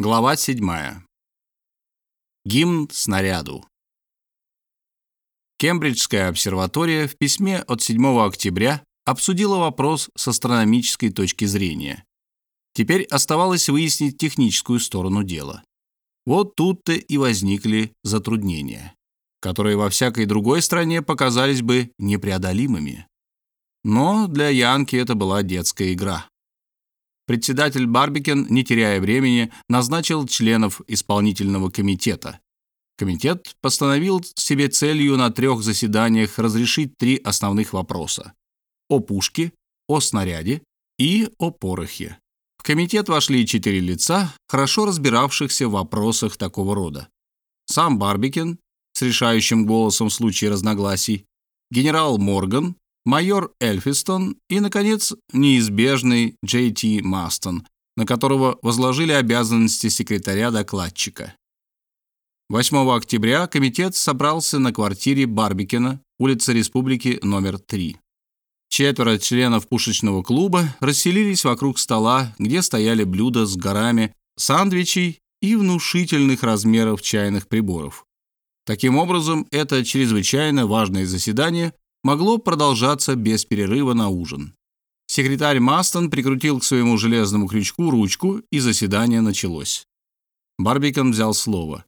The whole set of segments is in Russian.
Глава 7. Гимн снаряду. Кембриджская обсерватория в письме от 7 октября обсудила вопрос с астрономической точки зрения. Теперь оставалось выяснить техническую сторону дела. Вот тут-то и возникли затруднения, которые во всякой другой стране показались бы непреодолимыми. Но для Янки это была детская игра. Председатель Барбикен, не теряя времени, назначил членов исполнительного комитета. Комитет постановил себе целью на трех заседаниях разрешить три основных вопроса – о пушке, о снаряде и о порохе. В комитет вошли четыре лица, хорошо разбиравшихся в вопросах такого рода. Сам Барбикен с решающим голосом в случае разногласий, генерал Морган, майор Эльфистон и, наконец, неизбежный Джей Ти Мастон, на которого возложили обязанности секретаря-докладчика. 8 октября комитет собрался на квартире Барбикина, улица Республики, номер 3. Четверо членов пушечного клуба расселились вокруг стола, где стояли блюда с горами, сандвичей и внушительных размеров чайных приборов. Таким образом, это чрезвычайно важное заседание могло продолжаться без перерыва на ужин. Секретарь Мастон прикрутил к своему железному крючку ручку, и заседание началось. Барбикон взял слово.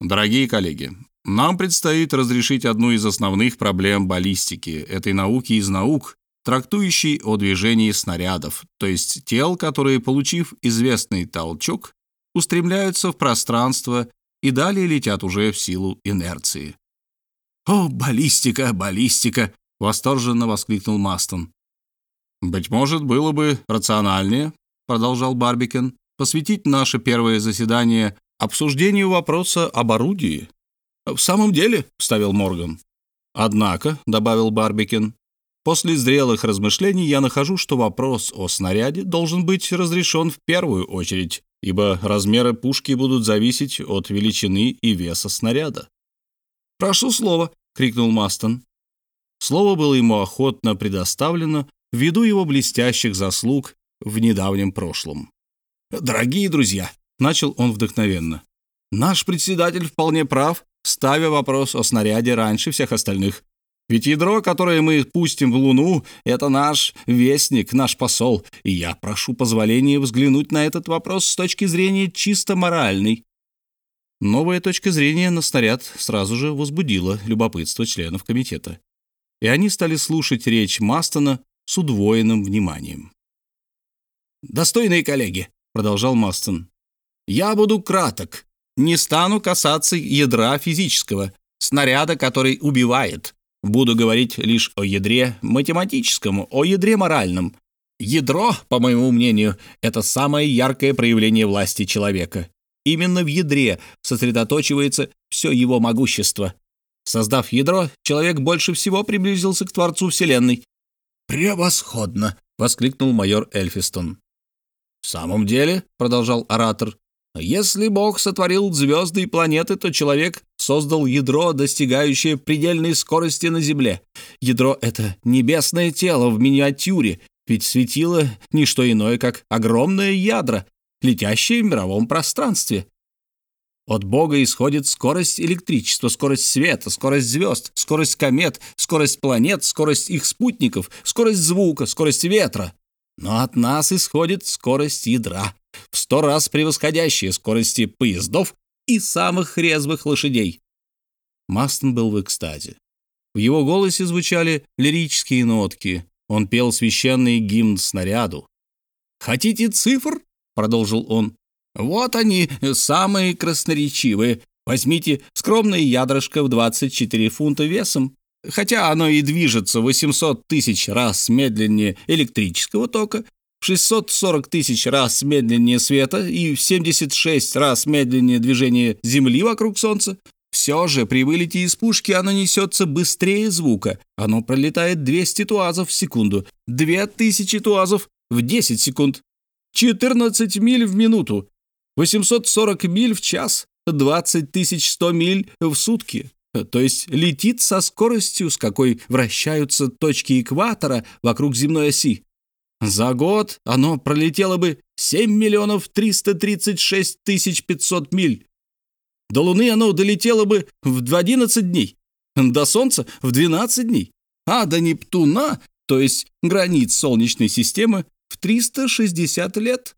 «Дорогие коллеги, нам предстоит разрешить одну из основных проблем баллистики, этой науки из наук, трактующей о движении снарядов, то есть тел, которые, получив известный толчок, устремляются в пространство и далее летят уже в силу инерции. «О, баллистика, баллистика!» — восторженно воскликнул Мастон. «Быть может, было бы рациональнее», — продолжал Барбикен, «посвятить наше первое заседание обсуждению вопроса об орудии». «В самом деле», — вставил Морган. «Однако», — добавил Барбикен, «после зрелых размышлений я нахожу, что вопрос о снаряде должен быть разрешен в первую очередь, ибо размеры пушки будут зависеть от величины и веса снаряда. «Прошу слова!» — крикнул Мастон. Слово было ему охотно предоставлено ввиду его блестящих заслуг в недавнем прошлом. «Дорогие друзья!» — начал он вдохновенно. «Наш председатель вполне прав, ставя вопрос о снаряде раньше всех остальных. Ведь ядро, которое мы пустим в Луну, это наш вестник, наш посол, и я прошу позволения взглянуть на этот вопрос с точки зрения чисто моральной. Новая точка зрения на снаряд сразу же возбудила любопытство членов комитета, и они стали слушать речь Мастона с удвоенным вниманием. «Достойные коллеги», — продолжал Мастон, — «я буду краток, не стану касаться ядра физического, снаряда, который убивает. Буду говорить лишь о ядре математическом, о ядре моральном. Ядро, по моему мнению, это самое яркое проявление власти человека. Именно в ядре сосредоточивается все его могущество. Создав ядро, человек больше всего приблизился к Творцу Вселенной. «Превосходно!» — воскликнул майор Эльфистон. «В самом деле», — продолжал оратор, — «если Бог сотворил звезды и планеты, то человек создал ядро, достигающее предельной скорости на Земле. Ядро — это небесное тело в миниатюре, ведь светило — не что иное, как огромное ядро, летящие в мировом пространстве. От Бога исходит скорость электричества, скорость света, скорость звезд, скорость комет, скорость планет, скорость их спутников, скорость звука, скорость ветра. Но от нас исходит скорость ядра, в сто раз превосходящая скорости поездов и самых резвых лошадей. Мастон был в экстазе. В его голосе звучали лирические нотки. Он пел священный гимн снаряду. «Хотите цифр?» Продолжил он. «Вот они, самые красноречивые. Возьмите скромное ядрышко в 24 фунта весом, хотя оно и движется 800 тысяч раз медленнее электрического тока, в 640 тысяч раз медленнее света и в 76 раз медленнее движения Земли вокруг Солнца. Все же при вылете из пушки оно несется быстрее звука. Оно пролетает 200 туазов в секунду, 2000 туазов в 10 секунд, 14 миль в минуту, 840 миль в час, 20 100 миль в сутки. То есть летит со скоростью, с какой вращаются точки экватора вокруг земной оси. За год оно пролетело бы 7 миллионов 336 тысяч 500 миль. До Луны оно долетело бы в 11 дней, до Солнца в 12 дней, а до Нептуна, то есть границ Солнечной системы, в 360 лет.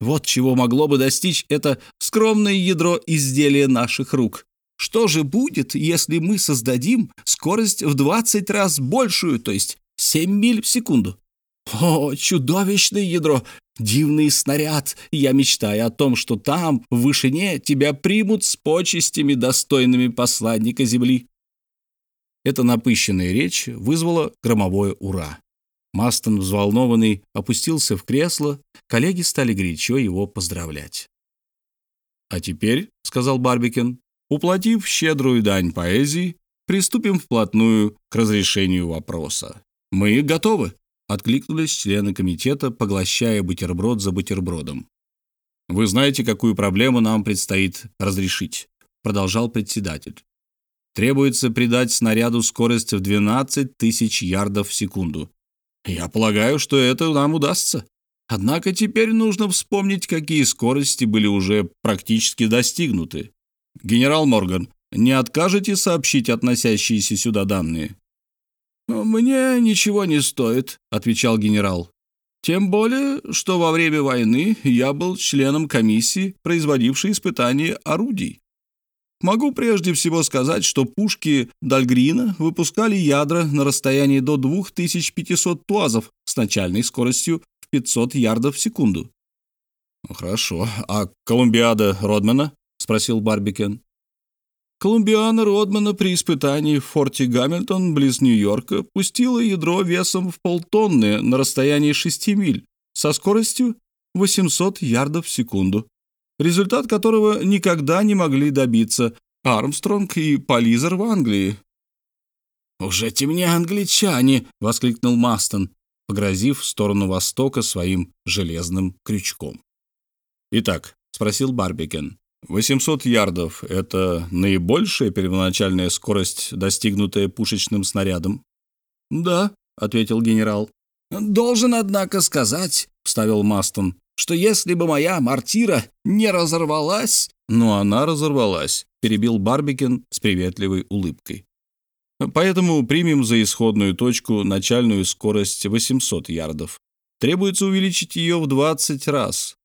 Вот чего могло бы достичь это скромное ядро изделия наших рук. Что же будет, если мы создадим скорость в 20 раз большую, то есть 7 миль в секунду? О, чудовищное ядро! Дивный снаряд! Я мечтаю о том, что там, в вышине, тебя примут с почестями, достойными посланника Земли. Эта напыщенная речь вызвала громовое «Ура!». Мастон, взволнованный, опустился в кресло, коллеги стали горячо его поздравлять. «А теперь», — сказал Барбикен, уплатив щедрую дань поэзии, приступим вплотную к разрешению вопроса. «Мы готовы», — откликнулись члены комитета, поглощая бутерброд за бутербродом. «Вы знаете, какую проблему нам предстоит разрешить», — продолжал председатель. «Требуется придать снаряду скорость в 12 тысяч ярдов в секунду. Я полагаю, что это нам удастся. Однако теперь нужно вспомнить, какие скорости были уже практически достигнуты. Генерал Морган, не откажете сообщить относящиеся сюда данные? «Мне ничего не стоит», — отвечал генерал. «Тем более, что во время войны я был членом комиссии, производившей испытания орудий. Могу прежде всего сказать, что пушки Дальгрина выпускали ядра на расстоянии до 2500 туазов с начальной скоростью в 500 ярдов в секунду. «Хорошо. А Колумбиада Родмана?» — спросил Барбикен. Колумбиана Родмана при испытании в форте Гамильтон близ Нью-Йорка пустила ядро весом в полтонны на расстоянии 6 миль со скоростью 800 ярдов в секунду результат которого никогда не могли добиться Армстронг и Полизер в Англии. «Уже темнее англичане!» — воскликнул Мастон, погрозив в сторону востока своим железным крючком. «Итак», — спросил Барбикен, — «800 ярдов — это наибольшая первоначальная скорость, достигнутая пушечным снарядом?» «Да», — ответил генерал. «Должен, однако, сказать», — вставил Мастон, что если бы моя мартира не разорвалась... Но она разорвалась, перебил Барбикин с приветливой улыбкой. Поэтому примем за исходную точку начальную скорость 800 ярдов. Требуется увеличить ее в 20 раз.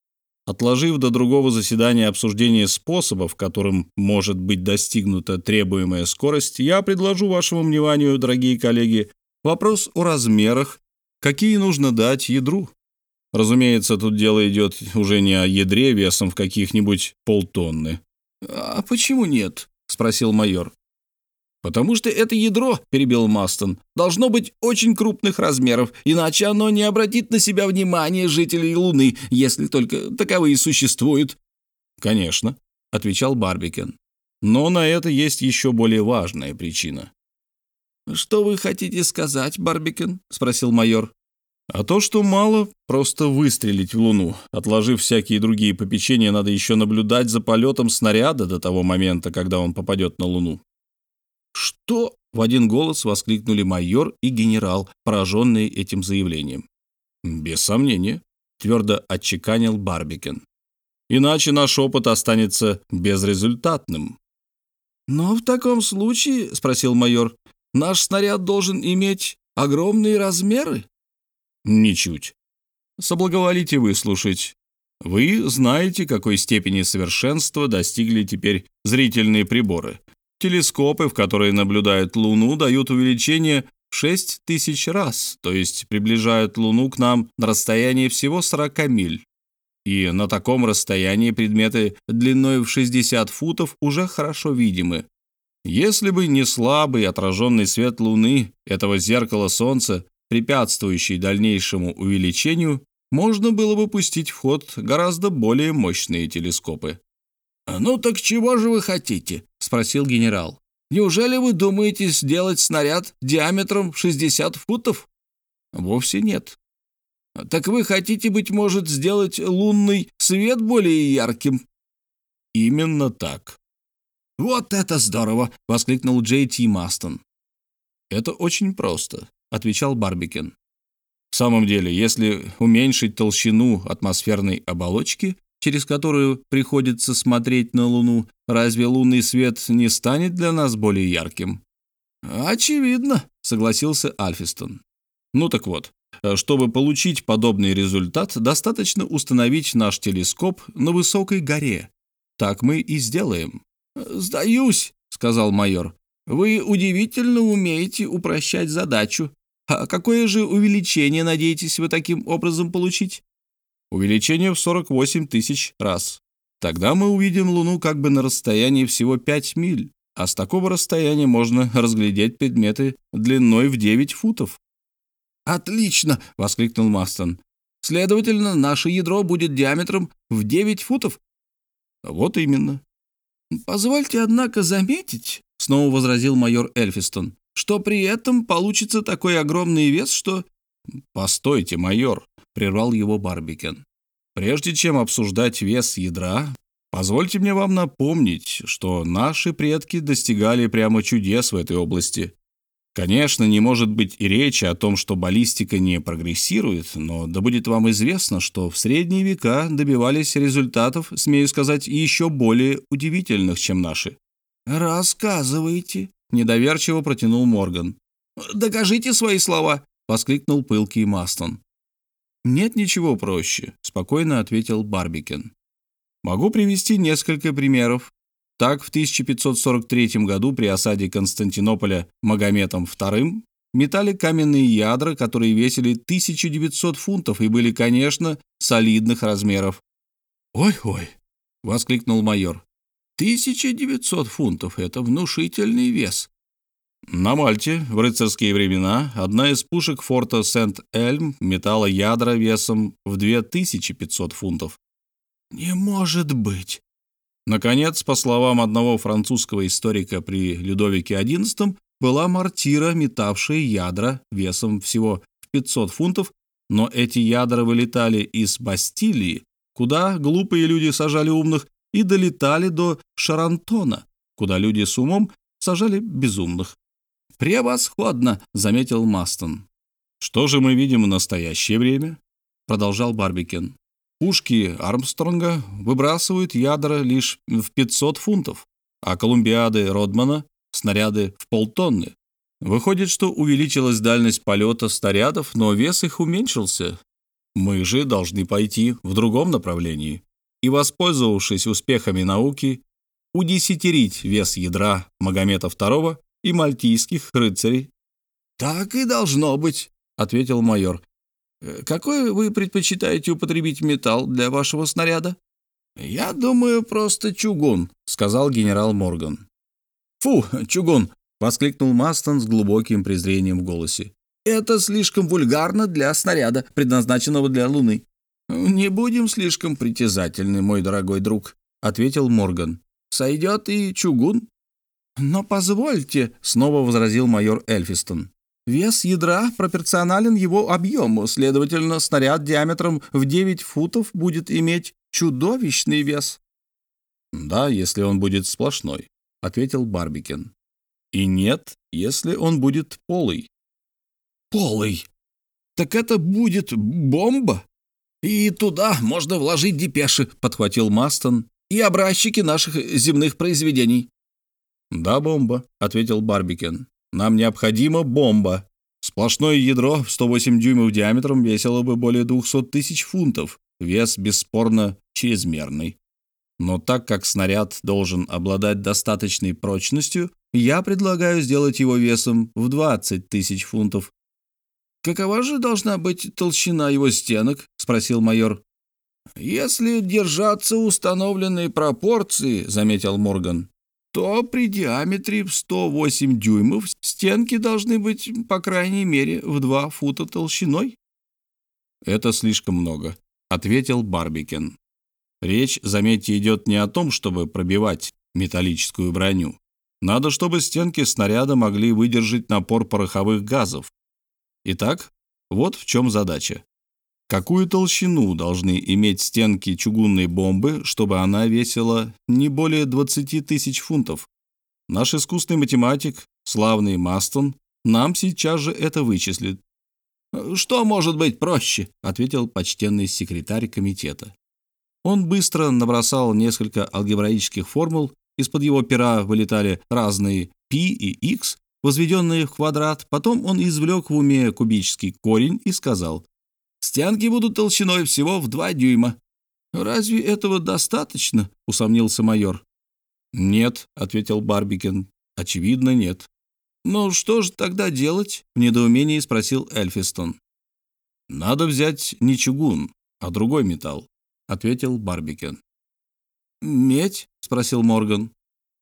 Отложив до другого заседания обсуждение способов, которым может быть достигнута требуемая скорость, я предложу вашему вниманию, дорогие коллеги, вопрос о размерах, какие нужно дать ядру. Разумеется, тут дело идет уже не о ядре весом в каких-нибудь полтонны. «А почему нет?» — спросил майор. «Потому что это ядро, — перебил Мастон, — должно быть очень крупных размеров, иначе оно не обратит на себя внимание жителей Луны, если только таковые существуют». «Конечно», — отвечал Барбикен. «Но на это есть еще более важная причина». «Что вы хотите сказать, Барбикен?» — спросил майор. А то, что мало просто выстрелить в Луну. Отложив всякие другие попечения, надо еще наблюдать за полетом снаряда до того момента, когда он попадет на Луну. «Что?» — в один голос воскликнули майор и генерал, пораженные этим заявлением. «Без сомнения», — твердо отчеканил Барбикен. «Иначе наш опыт останется безрезультатным». «Но в таком случае, — спросил майор, — наш снаряд должен иметь огромные размеры?» Ничуть. Соблаговолите выслушать. Вы знаете, какой степени совершенства достигли теперь зрительные приборы. Телескопы, в которые наблюдают Луну, дают увеличение в 6 тысяч раз, то есть приближают Луну к нам на расстоянии всего 40 миль. И на таком расстоянии предметы длиной в 60 футов уже хорошо видимы. Если бы не слабый отраженный свет Луны, этого зеркала Солнца, препятствующий дальнейшему увеличению, можно было бы пустить в ход гораздо более мощные телескопы. «Ну так чего же вы хотите?» — спросил генерал. «Неужели вы думаете сделать снаряд диаметром в 60 футов?» «Вовсе нет». «Так вы хотите, быть может, сделать лунный свет более ярким?» «Именно так». «Вот это здорово!» — воскликнул Джей Ти Мастон. «Это очень просто отвечал Барбикен. В самом деле, если уменьшить толщину атмосферной оболочки, через которую приходится смотреть на Луну, разве лунный свет не станет для нас более ярким? Очевидно, согласился Альфистон. Ну так вот, чтобы получить подобный результат, достаточно установить наш телескоп на высокой горе. Так мы и сделаем. «Сдаюсь», — сказал майор. «Вы удивительно умеете упрощать задачу. А какое же увеличение надеетесь вы таким образом получить? Увеличение в 48 тысяч раз. Тогда мы увидим Луну как бы на расстоянии всего 5 миль, а с такого расстояния можно разглядеть предметы длиной в 9 футов. «Отлично!» — воскликнул Мастон. «Следовательно, наше ядро будет диаметром в 9 футов?» «Вот именно». «Позвольте, однако, заметить», — снова возразил майор Эльфистон, что при этом получится такой огромный вес, что... «Постойте, майор», — прервал его Барбикен. «Прежде чем обсуждать вес ядра, позвольте мне вам напомнить, что наши предки достигали прямо чудес в этой области. Конечно, не может быть и речи о том, что баллистика не прогрессирует, но да будет вам известно, что в средние века добивались результатов, смею сказать, еще более удивительных, чем наши. «Рассказывайте», Недоверчиво протянул Морган. «Докажите свои слова!» — воскликнул пылкий Мастон. «Нет ничего проще», — спокойно ответил Барбикен. «Могу привести несколько примеров. Так, в 1543 году при осаде Константинополя Магометом II метали каменные ядра, которые весили 1900 фунтов и были, конечно, солидных размеров. «Ой-ой!» — воскликнул майор. 1900 фунтов — это внушительный вес. На Мальте в рыцарские времена одна из пушек форта Сент-Эльм метала ядра весом в 2500 фунтов. «Не может быть!» Наконец, по словам одного французского историка при Людовике XI, была мортира, метавшая ядра весом всего в 500 фунтов, но эти ядра вылетали из Бастилии, куда глупые люди сажали умных, и долетали до Шарантона, куда люди с умом сажали безумных. «Превосходно!» — заметил Мастон. «Что же мы видим в настоящее время?» — продолжал Барбикен. «Пушки Армстронга выбрасывают ядра лишь в 500 фунтов, а колумбиады Родмана — снаряды в полтонны. Выходит, что увеличилась дальность полета снарядов, но вес их уменьшился. Мы же должны пойти в другом направлении и, воспользовавшись успехами науки, удесятерить вес ядра Магомета II и мальтийских рыцарей. «Так и должно быть», — ответил майор. «Э, «Какой вы предпочитаете употребить металл для вашего снаряда?» «Я думаю, просто чугун», — сказал генерал Морган. «Фу, чугун!» — воскликнул Мастон с глубоким презрением в голосе. «Это слишком вульгарно для снаряда, предназначенного для Луны. «Не будем слишком притязательны, мой дорогой друг», — ответил Морган. «Сойдет и чугун». «Но позвольте», — снова возразил майор Эльфистон. «Вес ядра пропорционален его объему, следовательно, снаряд диаметром в 9 футов будет иметь чудовищный вес». «Да, если он будет сплошной», — ответил Барбикен. «И нет, если он будет полый». «Полый? Так это будет бомба?» «И туда можно вложить депеши», — подхватил Мастон, «и образчики наших земных произведений». «Да, бомба», — ответил Барбикен. «Нам необходима бомба. Сплошное ядро в 108 дюймов диаметром весило бы более 200 тысяч фунтов. Вес, бесспорно, чрезмерный. Но так как снаряд должен обладать достаточной прочностью, я предлагаю сделать его весом в 20 тысяч фунтов, «Какова же должна быть толщина его стенок?» — спросил майор. «Если держаться установленной пропорции», — заметил Морган, то при диаметре в 108 дюймов стенки должны быть, по крайней мере, в 2 фута толщиной. «Это слишком много», — ответил Барбикен. «Речь, заметьте, идет не о том, чтобы пробивать металлическую броню. Надо, чтобы стенки снаряда могли выдержать напор пороховых газов, Итак, вот в чем задача. Какую толщину должны иметь стенки чугунной бомбы, чтобы она весила не более 20 тысяч фунтов? Наш искусный математик, славный Мастон, нам сейчас же это вычислит. Что может быть проще?» — ответил почтенный секретарь комитета. Он быстро набросал несколько алгебраических формул, из-под его пера вылетали разные π и x, возведенные в квадрат. Потом он извлек в уме кубический корень и сказал, «Стенки будут толщиной всего в два дюйма». «Разве этого достаточно?» — усомнился майор. «Нет», — ответил Барбикен. «Очевидно, нет». «Ну что же тогда делать?» — в недоумении спросил Эльфистон. «Надо взять не чугун, а другой металл», — ответил Барбикен. «Медь?» — спросил Морган.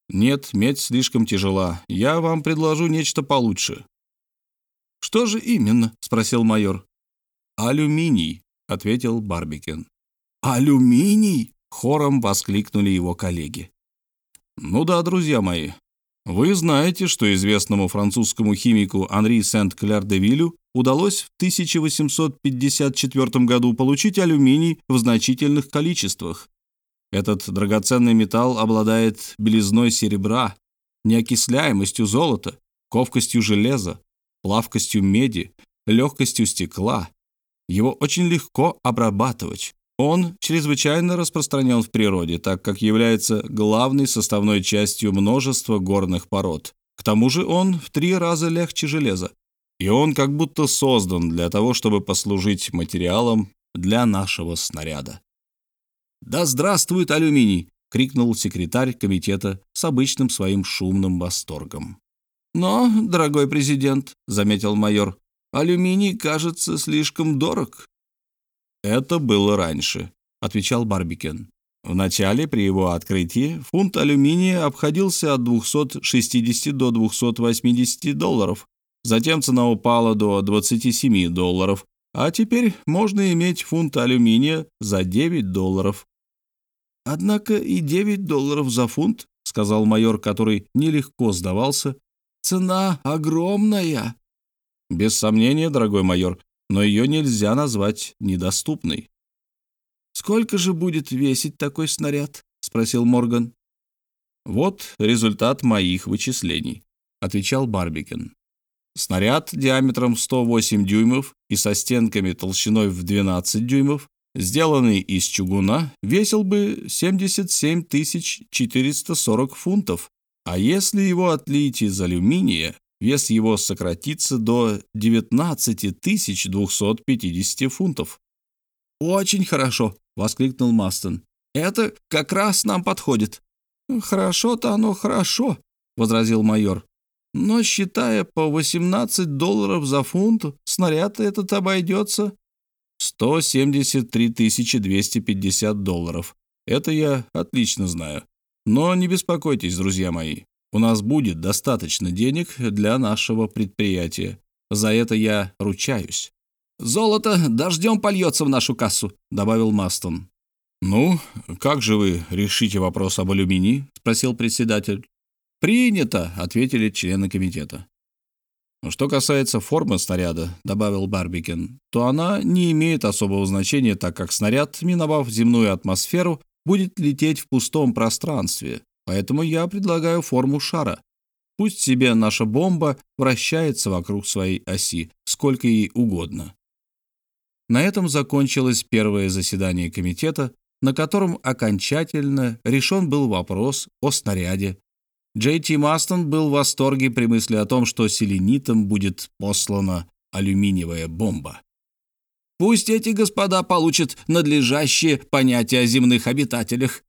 «Нет, медь слишком тяжела. Я вам предложу нечто получше». «Что же именно?» — спросил майор. «Алюминий», — ответил Барбикен. «Алюминий?» — хором воскликнули его коллеги. «Ну да, друзья мои, вы знаете, что известному французскому химику Анри Сент-Кляр-де-Вилю удалось в 1854 году получить алюминий в значительных количествах. Этот драгоценный металл обладает белизной серебра, неокисляемостью золота, ковкостью железа, плавкостью меди, легкостью стекла. Его очень легко обрабатывать. Он чрезвычайно распространен в природе, так как является главной составной частью множества горных пород. К тому же он в три раза легче железа. И он как будто создан для того, чтобы послужить материалом для нашего снаряда. «Да здравствует алюминий!» — крикнул секретарь комитета с обычным своим шумным восторгом. «Но, дорогой президент», — заметил майор, — «алюминий кажется слишком дорог». «Это было раньше», — отвечал Барбикен. Вначале при его открытии фунт алюминия обходился от 260 до 280 долларов. Затем цена упала до 27 долларов, а теперь можно иметь фунт алюминия за 9 долларов. «Однако и 9 долларов за фунт», — сказал майор, который нелегко сдавался, — «цена огромная». «Без сомнения, дорогой майор, но ее нельзя назвать недоступной. «Сколько же будет весить такой снаряд?» — спросил Морган. «Вот результат моих вычислений», — отвечал Барбикен. Снаряд диаметром 108 дюймов и со стенками толщиной в 12 дюймов, сделанный из чугуна, весил бы 77 440 фунтов, а если его отлить из алюминия, вес его сократится до 19 250 фунтов. «Очень хорошо», — воскликнул Мастон. «Это как раз нам подходит». «Хорошо-то оно хорошо», — возразил майор. «Но, считая по 18 долларов за фунт, снаряд этот обойдется...» «173 250 долларов. Это я отлично знаю. Но не беспокойтесь, друзья мои. У нас будет достаточно денег для нашего предприятия. За это я ручаюсь. «Золото дождем польется в нашу кассу», — добавил Мастон. «Ну, как же вы решите вопрос об алюминии?» — спросил председатель. «Принято», — ответили члены комитета. «Что касается формы снаряда», — добавил Барбикен, «то она не имеет особого значения, так как снаряд, миновав земную атмосферу, будет лететь в пустом пространстве. Поэтому я предлагаю форму шара. Пусть себе наша бомба вращается вокруг своей оси, сколько ей угодно. На этом закончилось первое заседание комитета, на котором окончательно решен был вопрос о снаряде. Джей Ти Мастон был в восторге при мысли о том, что селенитам будет послана алюминиевая бомба. «Пусть эти господа получат надлежащее понятие о земных обитателях»,